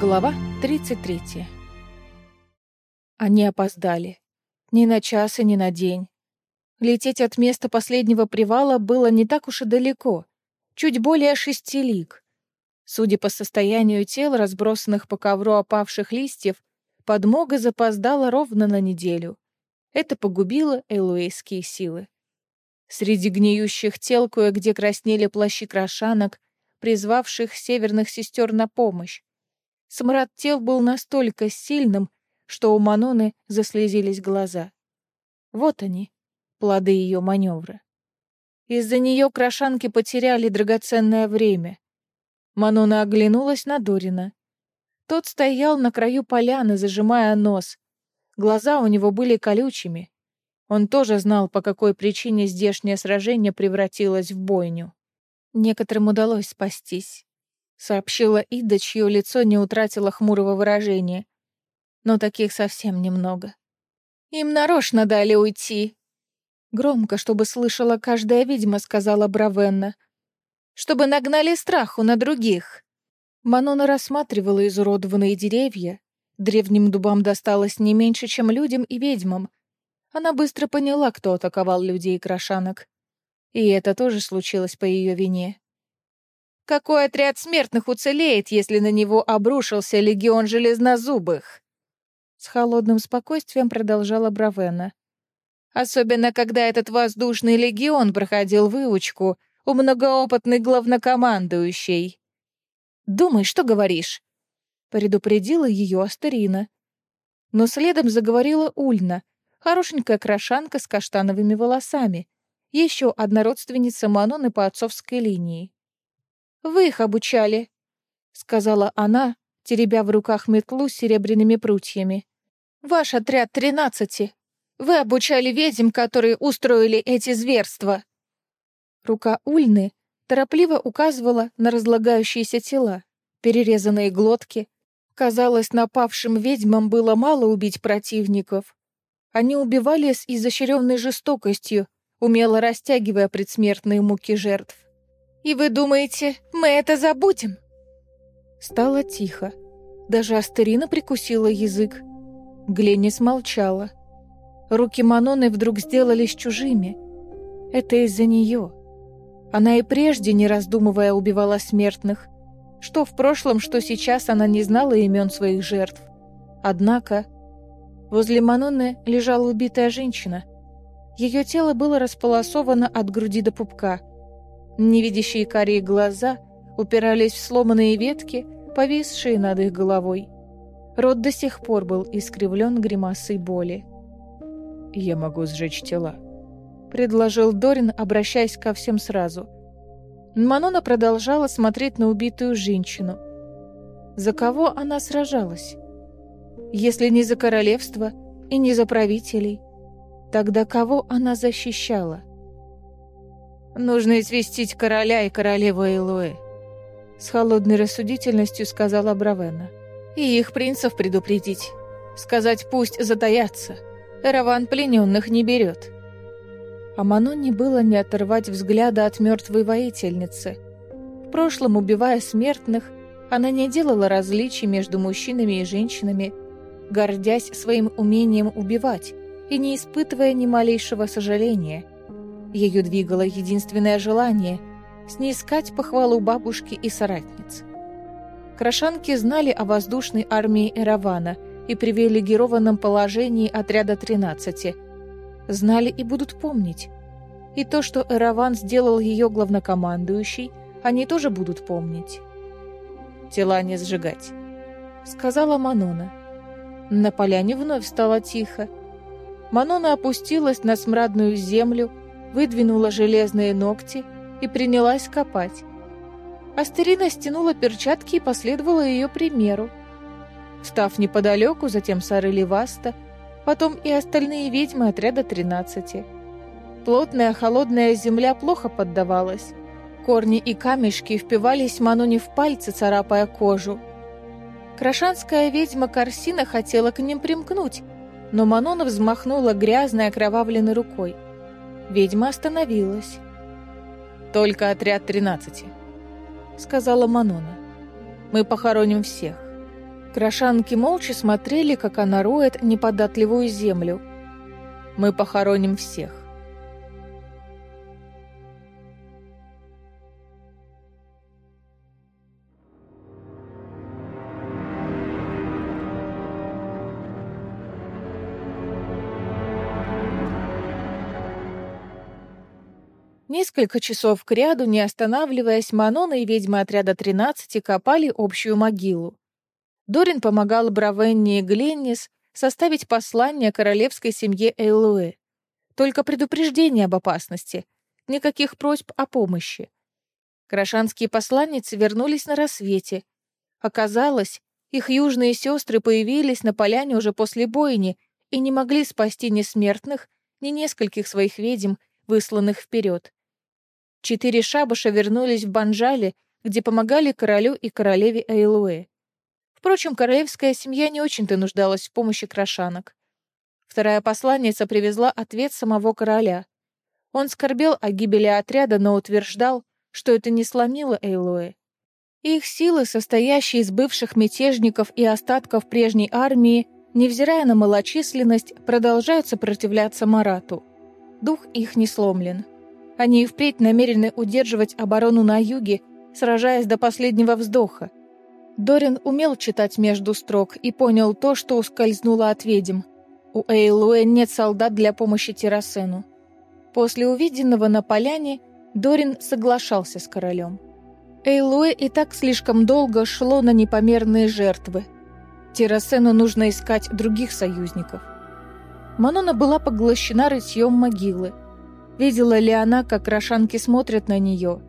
Глава 33. Они опоздали. Ни на час и ни на день. Лететь от места последнего привала было не так уж и далеко, чуть более шести лиг. Судя по состоянию тел, разбросанных по ковру опавших листьев, подмога запоздала ровно на неделю. Это погубило элуэйские силы. Среди гниющих тел кое-где краснели плащи крошанок, призвавших северных сестер на помощь. Смрад тел был настолько сильным, что у Маноны заслезились глаза. Вот они, плоды ее маневра. Из-за нее крошанки потеряли драгоценное время. Манона оглянулась на Дорина. Тот стоял на краю поляны, зажимая нос. Глаза у него были колючими. Он тоже знал, по какой причине здешнее сражение превратилось в бойню. Некоторым удалось спастись, сообщила Ида, чье лицо не утратило хмурого выражения. Но таких совсем немного. Им нарочно дали уйти. Громко, чтобы слышала каждая ведьма, сказала Бравенна. Чтобы нагнали страху на других. Манона рассматривала изуродованные деревья. Древним дубам досталось не меньше, чем людям и ведьмам. Она быстро поняла, кто атаковал людей и крошанок. И это тоже случилось по ее вине. Какой отряд смертных уцелеет, если на него обрушился легион железнозубых? С холодным спокойствием продолжала Бравена. Особенно, когда этот воздушный легион проходил выучку у многоопытной главнокомандующей. «Думай, что говоришь», — предупредила ее Астерина. Но следом заговорила Ульна, хорошенькая крошанка с каштановыми волосами, еще одна родственница Маноны по отцовской линии. «Вы их обучали», — сказала она, теребя в руках метлу с серебряными прутьями. «Ваш отряд тринадцати. Вы обучали ведьм, которые устроили эти зверства». Рука Ульны торопливо указывала на разлагающиеся тела, перерезанные глотки. Казалось, напавшим ведьмам было мало убить противников. Они убивали с изощренной жестокостью, умело растягивая предсмертные муки жертв. «И вы думаете, мы это забудем?» Стало тихо. Даже Астерина прикусила язык. Гленнис молчала. Руки Маноны вдруг сделались чужими. Это из-за нее. Она и прежде, не раздумывая, убивала смертных. Что в прошлом, что сейчас она не знала имен своих жертв. Однако возле Маноны лежала убитая женщина. Ее тело было располосовано от груди до пупка. Невидящие карие глаза упирались в сломанные ветки, повисшие над их головой. Рот до сих пор был искривлен гримасой боли. «Я могу сжечь тела», — предложил Дорин, обращаясь ко всем сразу. Манона продолжала смотреть на убитую женщину. За кого она сражалась? Если не за королевство и не за правителей, Тогда кого она защищала? «Нужно известить короля и королеву Элуэ», — с холодной рассудительностью сказала Бравена. «И их принцев предупредить. Сказать пусть затаятся. Раван плененных не берет». А Маноне было не оторвать взгляда от мертвой воительницы. В прошлом, убивая смертных, она не делала различий между мужчинами и женщинами, гордясь своим умением убивать, и не испытывая ни малейшего сожаления. Ее двигало единственное желание — снискать похвалу бабушки и соратниц. Крашанки знали о воздушной армии Эравана и привилегированном положении отряда 13. Знали и будут помнить. И то, что Эраван сделал ее главнокомандующей, они тоже будут помнить. «Тела не сжигать», — сказала Манона. На поляне вновь стало тихо, Манона опустилась на смрадную землю, выдвинула железные ногти и принялась копать. Астерина стянула перчатки и последовала ее примеру. Встав неподалеку, затем Сары Леваста, потом и остальные ведьмы отряда тринадцати. Плотная холодная земля плохо поддавалась. Корни и камешки впивались Маноне в пальцы, царапая кожу. Крашанская ведьма Корсина хотела к ним примкнуть, но Манона взмахнула грязной окровавленной рукой. Ведьма остановилась. «Только отряд тринадцати», — сказала Манона. «Мы похороним всех. Крашанки молча смотрели, как она роет неподатливую землю. «Мы похороним всех». Несколько часов кряду, не останавливаясь, Манона и ведьмы отряда 13 копали общую могилу. Дорин помогал Бравенне и Гленнис составить послание королевской семье Эйлуэ. Только предупреждение об опасности, никаких просьб о помощи. Крашанские посланницы вернулись на рассвете. Оказалось, их южные сестры появились на поляне уже после бойни и не могли спасти ни смертных, ни нескольких своих ведьм, высланных вперед. Четыре шабаша вернулись в Банжали, где помогали королю и королеве Эйлуэ. Впрочем, королевская семья не очень-то нуждалась в помощи крашанок. Вторая посланница привезла ответ самого короля. Он скорбел о гибели отряда, но утверждал, что это не сломило Эйлуэ. Их силы, состоящие из бывших мятежников и остатков прежней армии, невзирая на малочисленность, продолжают сопротивляться Марату. Дух их не сломлен. Они и впредь намерены удерживать оборону на юге, сражаясь до последнего вздоха. Дорин умел читать между строк и понял то, что ускользнуло от ведьм. У Эйлуэ нет солдат для помощи Террасену. После увиденного на поляне Дорин соглашался с королем. Эйлуэ и так слишком долго шло на непомерные жертвы. Террасену нужно искать других союзников. Манона была поглощена рытьем могилы. Видела ли она, как рошанки смотрят на нее?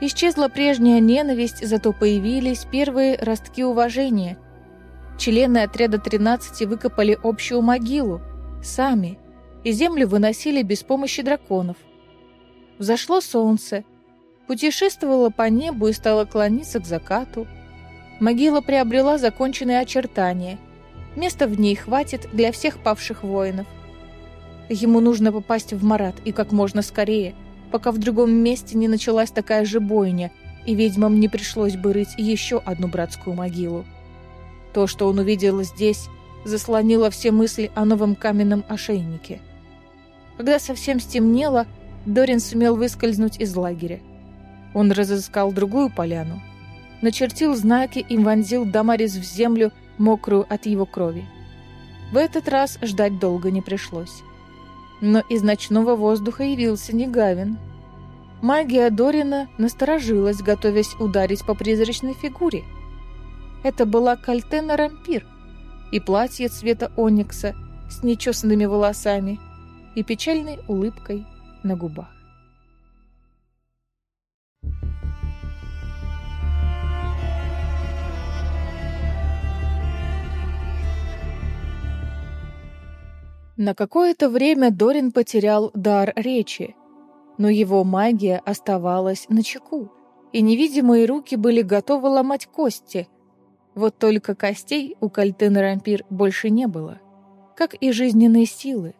Исчезла прежняя ненависть, зато появились первые ростки уважения. Члены отряда 13 выкопали общую могилу, сами, и землю выносили без помощи драконов. Взошло солнце, путешествовало по небу и стало клониться к закату. Могила приобрела законченные очертания. Места в ней хватит для всех павших воинов. Ему нужно попасть в Марат и как можно скорее, пока в другом месте не началась такая же бойня, и ведьмам не пришлось бы рыть еще одну братскую могилу. То, что он увидел здесь, заслонило все мысли о новом каменном ошейнике. Когда совсем стемнело, Дорин сумел выскользнуть из лагеря. Он разыскал другую поляну, начертил знаки и вонзил Дамарис в землю, мокрую от его крови. В этот раз ждать долго не пришлось. Но из ночного воздуха явился не Гавин. Магия Дорина насторожилась, готовясь ударить по призрачной фигуре. Это была Кальтена Рампир, и платье цвета оникса с нечесанными волосами и печальной улыбкой на губах. На какое-то время Дорин потерял дар речи, но его магия оставалась на чеку, и невидимые руки были готовы ломать кости. Вот только костей у Кальтены Рампир больше не было, как и жизненные силы.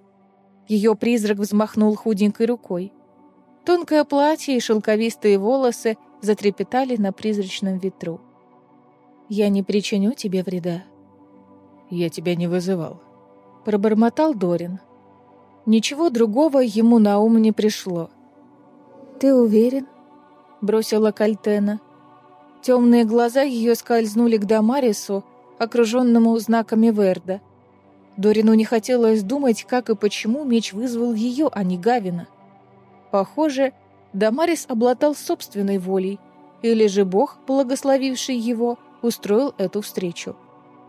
Ее призрак взмахнул худенькой рукой. Тонкое платье и шелковистые волосы затрепетали на призрачном ветру. «Я не причиню тебе вреда». «Я тебя не вызывал», пробормотал Дорин. Ничего другого ему на ум не пришло. «Ты уверен?» — бросила Кальтена. Темные глаза ее скользнули к Дамарису, окруженному знаками Верда. Дорину не хотелось думать, как и почему меч вызвал ее, а не Гавина. Похоже, Дамарис обладал собственной волей, или же Бог, благословивший его, устроил эту встречу.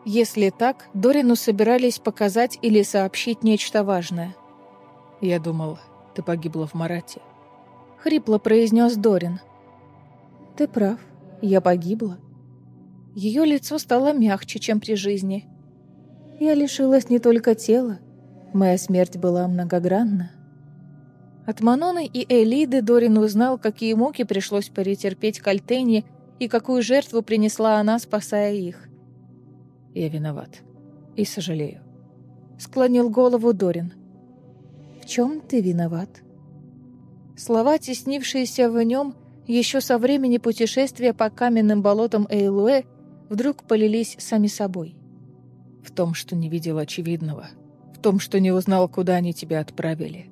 Если так, Дорину собирались показать или сообщить нечто важное. «Я думал, ты погибла в Марате», — хрипло произнес Дорин. «Ты прав, я погибла». Ее лицо стало мягче, чем при жизни. Я лишилась не только тела, моя смерть была многогранна. От Маноны и Элиды Дорин узнал, какие муки пришлось перетерпеть Кальтене и какую жертву принесла она, спасая их. Я виноват. И сожалею. Склонил голову Дорин. В чем ты виноват? Слова, теснившиеся в нем еще со времени путешествия по каменным болотам Эйлуэ, вдруг полились сами собой. В том, что не видел очевидного. В том, что не узнал, куда они тебя отправили.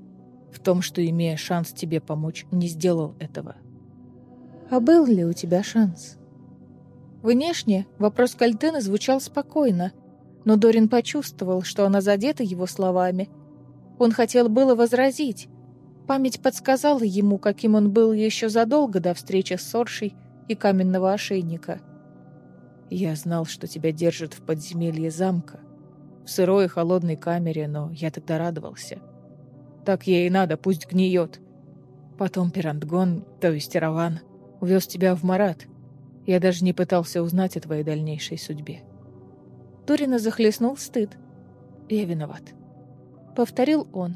В том, что, имея шанс тебе помочь, не сделал этого. А был ли у тебя шанс? Внешне вопрос Кальтена звучал спокойно, но Дорин почувствовал, что она задета его словами. Он хотел было возразить. Память подсказала ему, каким он был еще задолго до встречи с Соршей и каменного ошейника. «Я знал, что тебя держат в подземелье замка, в сырой и холодной камере, но я тогда радовался. Так ей и надо, пусть гниет. Потом Пирантгон, то есть Раван, увез тебя в Марат. Я даже не пытался узнать о твоей дальнейшей судьбе. Турина захлестнул стыд. Я виноват. Повторил он.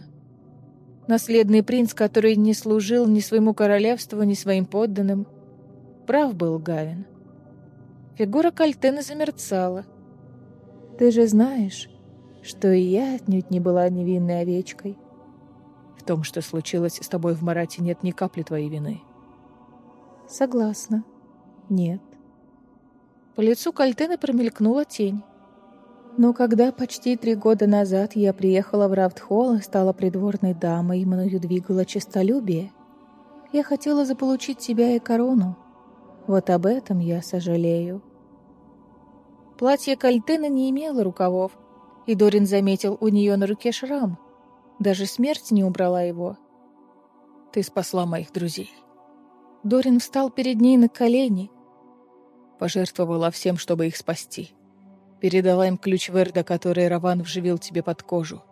Наследный принц, который не служил ни своему королевству, ни своим подданным. Прав был Гавин. Фигура Кальтена замерцала. «Ты же знаешь, что и я отнюдь не была невинной овечкой». «В том, что случилось с тобой в Марате, нет ни капли твоей вины». «Согласна. Нет». По лицу Кальтена промелькнула тень. Но когда почти три года назад я приехала в Рафтхолл и стала придворной дамой, и мною двигало честолюбие, я хотела заполучить тебя и корону. Вот об этом я сожалею. Платье Кальтена не имело рукавов, и Дорин заметил у нее на руке шрам. Даже смерть не убрала его. «Ты спасла моих друзей». Дорин встал перед ней на колени. Пожертвовала всем, чтобы их спасти. Передала им ключ Верда, который Раван вживил тебе под кожу.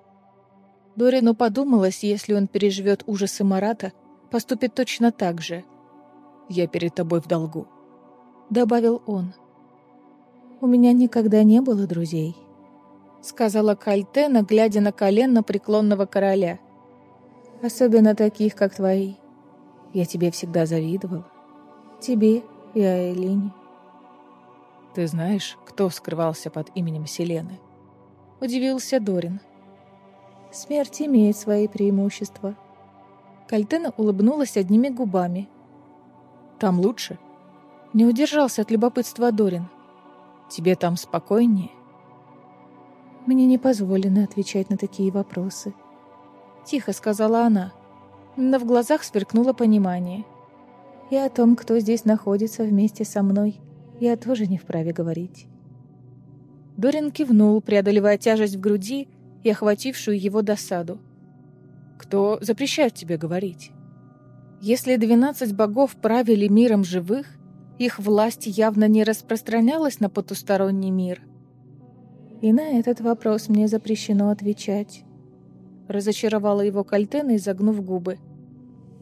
Дорину подумалось, если он переживет ужасы Марата, поступит точно так же. «Я перед тобой в долгу», — добавил он. «У меня никогда не было друзей», — сказала Кальтена, глядя на колено преклонного короля. «Особенно таких, как твои. Я тебе всегда завидовал. Тебе и Айлине». «Ты знаешь, кто скрывался под именем Селены?» Удивился Дорин. «Смерть имеет свои преимущества». Кальтена улыбнулась одними губами. «Там лучше?» Не удержался от любопытства Дорин. «Тебе там спокойнее?» «Мне не позволено отвечать на такие вопросы», — тихо сказала она, но в глазах сверкнуло понимание. «И о том, кто здесь находится вместе со мной, я тоже не вправе говорить. Дорин кивнул, преодолевая тяжесть в груди и охватившую его досаду. «Кто запрещает тебе говорить?» Если двенадцать богов правили миром живых, их власть явно не распространялась на потусторонний мир. И на этот вопрос мне запрещено отвечать. Разочаровала его Кальтена, изогнув губы.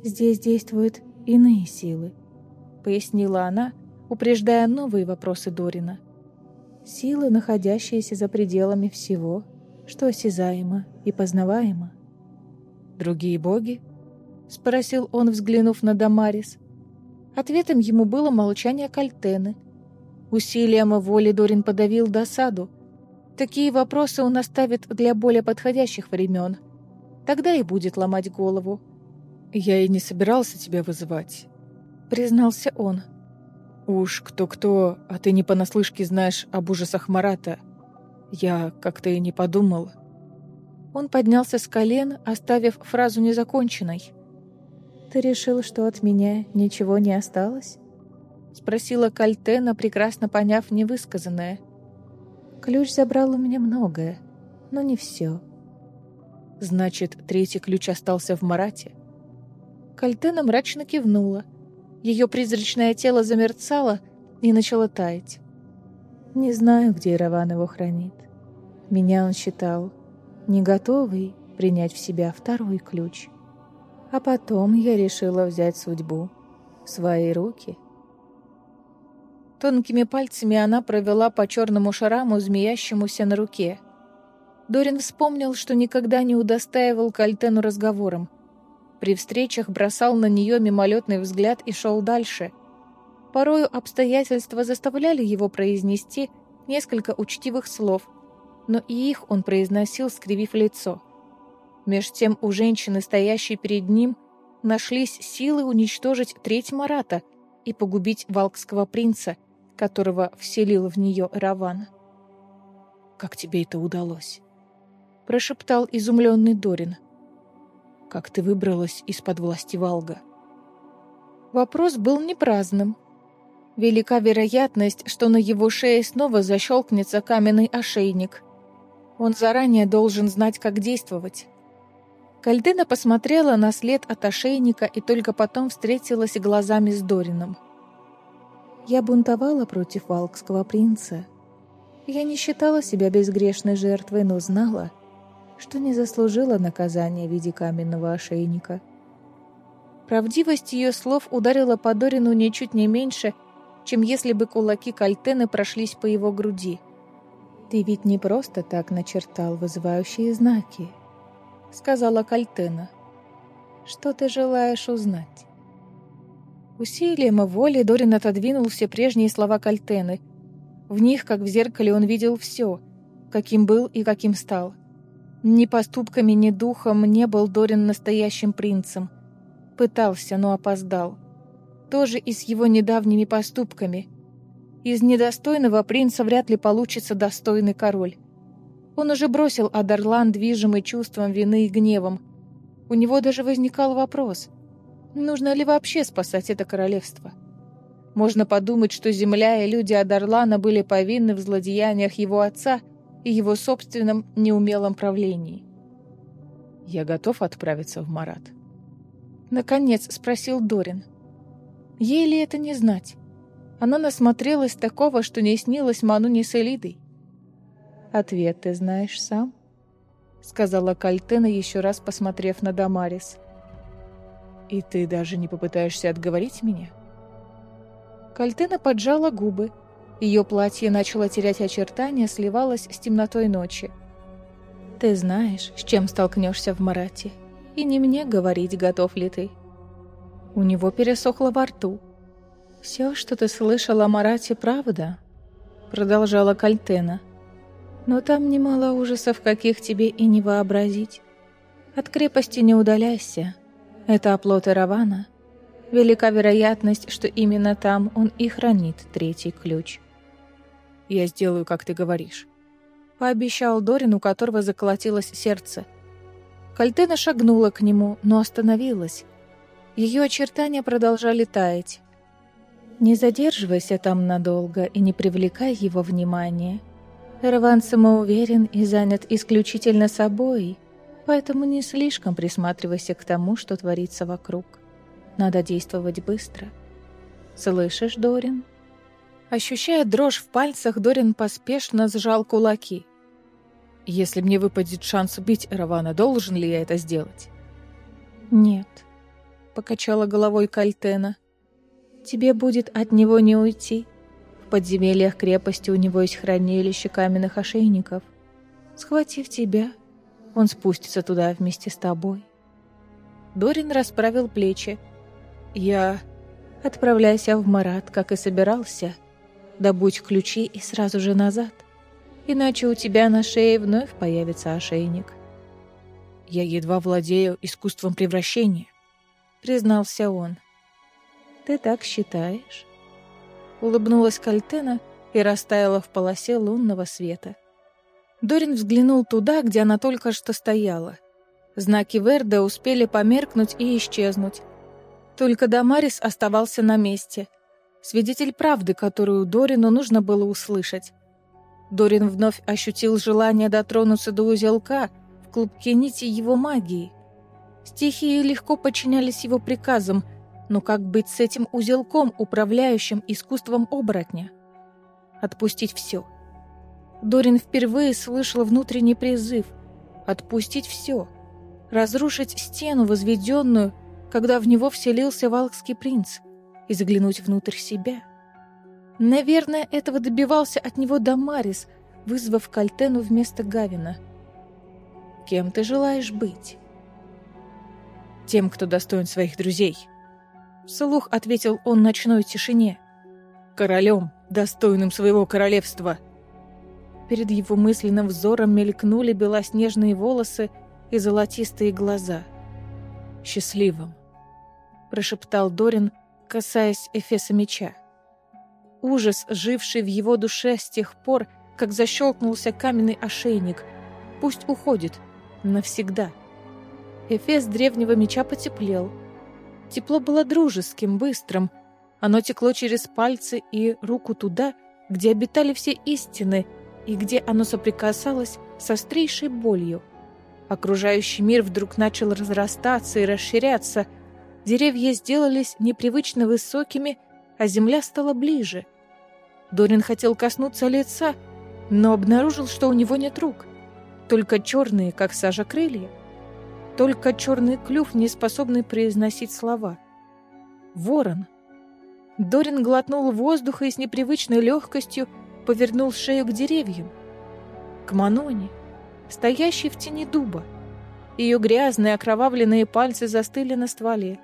«Здесь действуют иные силы», — пояснила она, упреждая новые вопросы Дорина. Силы, находящиеся за пределами всего, что осязаемо и познаваемо. «Другие боги?» — спросил он, взглянув на Дамарис. Ответом ему было молчание Кальтены. Усилием воли Дорин подавил досаду. Такие вопросы он оставит для более подходящих времен. Тогда и будет ломать голову. «Я и не собирался тебя вызывать», — признался он. Уж кто-кто, а ты не понаслышке знаешь об ужасах Марата. Я как-то и не подумал. Он поднялся с колен, оставив фразу незаконченной. «Ты решил, что от меня ничего не осталось?» Спросила Кальтена, прекрасно поняв невысказанное. «Ключ забрал у меня многое, но не все». «Значит, третий ключ остался в Марате?» Кальтена мрачно кивнула. Ее призрачное тело замерцало и начало таять. Не знаю, где Раван его хранит. Меня он считал не готовый принять в себя второй ключ. А потом я решила взять судьбу в свои руки. Тонкими пальцами она провела по черному шараму, змеящемуся на руке. Дорин вспомнил, что никогда не удостаивал Кальтену разговором, при встречах бросал на нее мимолетный взгляд и шел дальше. Порою обстоятельства заставляли его произнести несколько учтивых слов, но и их он произносил, скривив лицо. Меж тем у женщины, стоящей перед ним, нашлись силы уничтожить треть Марата и погубить Валкского принца, которого вселил в нее Эраван. «Как тебе это удалось?» — прошептал изумленный Дорин. «Как ты выбралась из-под власти Валга?» Вопрос был не праздным. Велика вероятность, что на его шее снова защелкнется каменный ошейник. Он заранее должен знать, как действовать. Кальдена посмотрела на след от ошейника и только потом встретилась глазами с Дорином. «Я бунтовала против Валкского принца. Я не считала себя безгрешной жертвой, но знала, что не заслужила наказания в виде каменного ошейника». Правдивость ее слов ударила по Дорину ничуть не меньше, чем если бы кулаки Кальтены прошлись по его груди. «Ты ведь не просто так начертал вызывающие знаки», — сказала Кальтена. «Что ты желаешь узнать?» Усилием воли Дорин отодвинул все прежние слова Кальтены. В них, как в зеркале, он видел все, каким был и каким стал. Ни поступками, ни духом не был Дорин настоящим принцем. Пытался, но опоздал тоже и с его недавними поступками. Из недостойного принца вряд ли получится достойный король. Он уже бросил Адарлан, движимый чувством вины и гневом. У него даже возникал вопрос, нужно ли вообще спасать это королевство. Можно подумать, что земля и люди Адарлана были повинны в злодеяниях его отца и его собственном неумелом правлении. «Я готов отправиться в Марат?» Наконец спросил Дорин. Ей ли это не знать? Она насмотрелась такого, что не снилось Мануне с Элидой. «Ответ ты знаешь сам», — сказала Кальтена, еще раз посмотрев на Дамарис. «И ты даже не попытаешься отговорить меня?» Кальтена поджала губы. Ее платье начало терять очертания, сливалось с темнотой ночи. «Ты знаешь, с чем столкнешься в Марате, и не мне говорить, готов ли ты». У него пересохло во рту. «Все, что ты слышал о Марате, правда?» Продолжала Кальтена. «Но там немало ужасов, каких тебе и не вообразить. От крепости не удаляйся. Это оплот Равана. Велика вероятность, что именно там он и хранит третий ключ». «Я сделаю, как ты говоришь», — пообещал Дорин, у которого заколотилось сердце. Кальтена шагнула к нему, но остановилась, ее очертания продолжали таять. Не задерживайся там надолго и не привлекай его внимания. Эрван самоуверен и занят исключительно собой, поэтому не слишком присматривайся к тому, что творится вокруг. Надо действовать быстро. Слышишь, Дорин? Ощущая дрожь в пальцах, Дорин поспешно сжал кулаки. «Если мне выпадет шанс убить Эравана, должен ли я это сделать?» «Нет», — покачала головой Кальтена. «Тебе будет от него не уйти. В подземельях крепости у него есть хранилище каменных ошейников. Схватив тебя, он спустится туда вместе с тобой». Дорин расправил плечи. «Я...» «Отправляйся в Марат, как и собирался. Добудь ключи и сразу же назад. Иначе у тебя на шее вновь появится ошейник». «Я едва владею искусством превращения», признался он. «Ты так считаешь?» Улыбнулась Кальтена и растаяла в полосе лунного света. Дорин взглянул туда, где она только что стояла. Знаки Верда успели померкнуть и исчезнуть. Только Дамарис оставался на месте. Свидетель правды, которую Дорину нужно было услышать. Дорин вновь ощутил желание дотронуться до узелка в клубке нити его магии — Стихии легко подчинялись его приказам, но как быть с этим узелком, управляющим искусством оборотня? Отпустить все. Дорин впервые слышал внутренний призыв. Отпустить все. Разрушить стену, возведенную, когда в него вселился Валкский принц, и заглянуть внутрь себя. Наверное, этого добивался от него Дамарис, вызвав Кальтену вместо Гавина. «Кем ты желаешь быть?» тем, кто достоин своих друзей. Вслух ответил он ночной тишине. Королем, достойным своего королевства. Перед его мысленным взором мелькнули белоснежные волосы и золотистые глаза. «Счастливым», — прошептал Дорин, касаясь эфеса меча. ужас, живший в его душе с тех пор, как защелкнулся каменный ошейник. Пусть уходит. Навсегда. Эфес древнего меча потеплел. Тепло было дружеским, быстрым. Оно текло через пальцы и руку туда, где обитали все истины, и где оно соприкасалось с острейшей болью. Окружающий мир вдруг начал разрастаться и расширяться. Деревья сделались непривычно высокими, а земля стала ближе. Дорин хотел коснуться лица, но обнаружил, что у него нет рук. Только черные, как сажа, крылья. Только черный клюв, не способный произносить слова. Ворон. Дорин глотнул воздуха и с непривычной легкостью повернул шею к деревьям. К Маноне, стоящей в тени дуба. Ее грязные окровавленные пальцы застыли на стволе.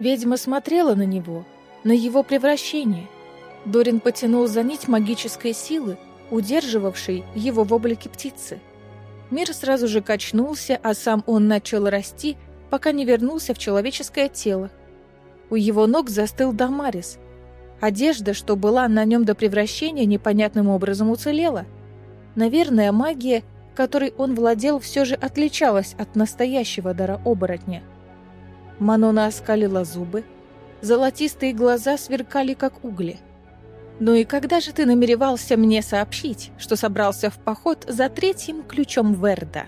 Ведьма смотрела на него, на его превращение. Дорин потянул за нить магической силы, удерживавшей его в облике птицы. Мир сразу же качнулся, а сам он начал расти, пока не вернулся в человеческое тело. У его ног застыл Дамарис. Одежда, что была на нем до превращения, непонятным образом уцелела. Наверное, магия, которой он владел, все же отличалась от настоящего дара оборотня. Манона оскалила зубы, золотистые глаза сверкали, как угли. «Ну и когда же ты намеревался мне сообщить, что собрался в поход за третьим ключом Верда?»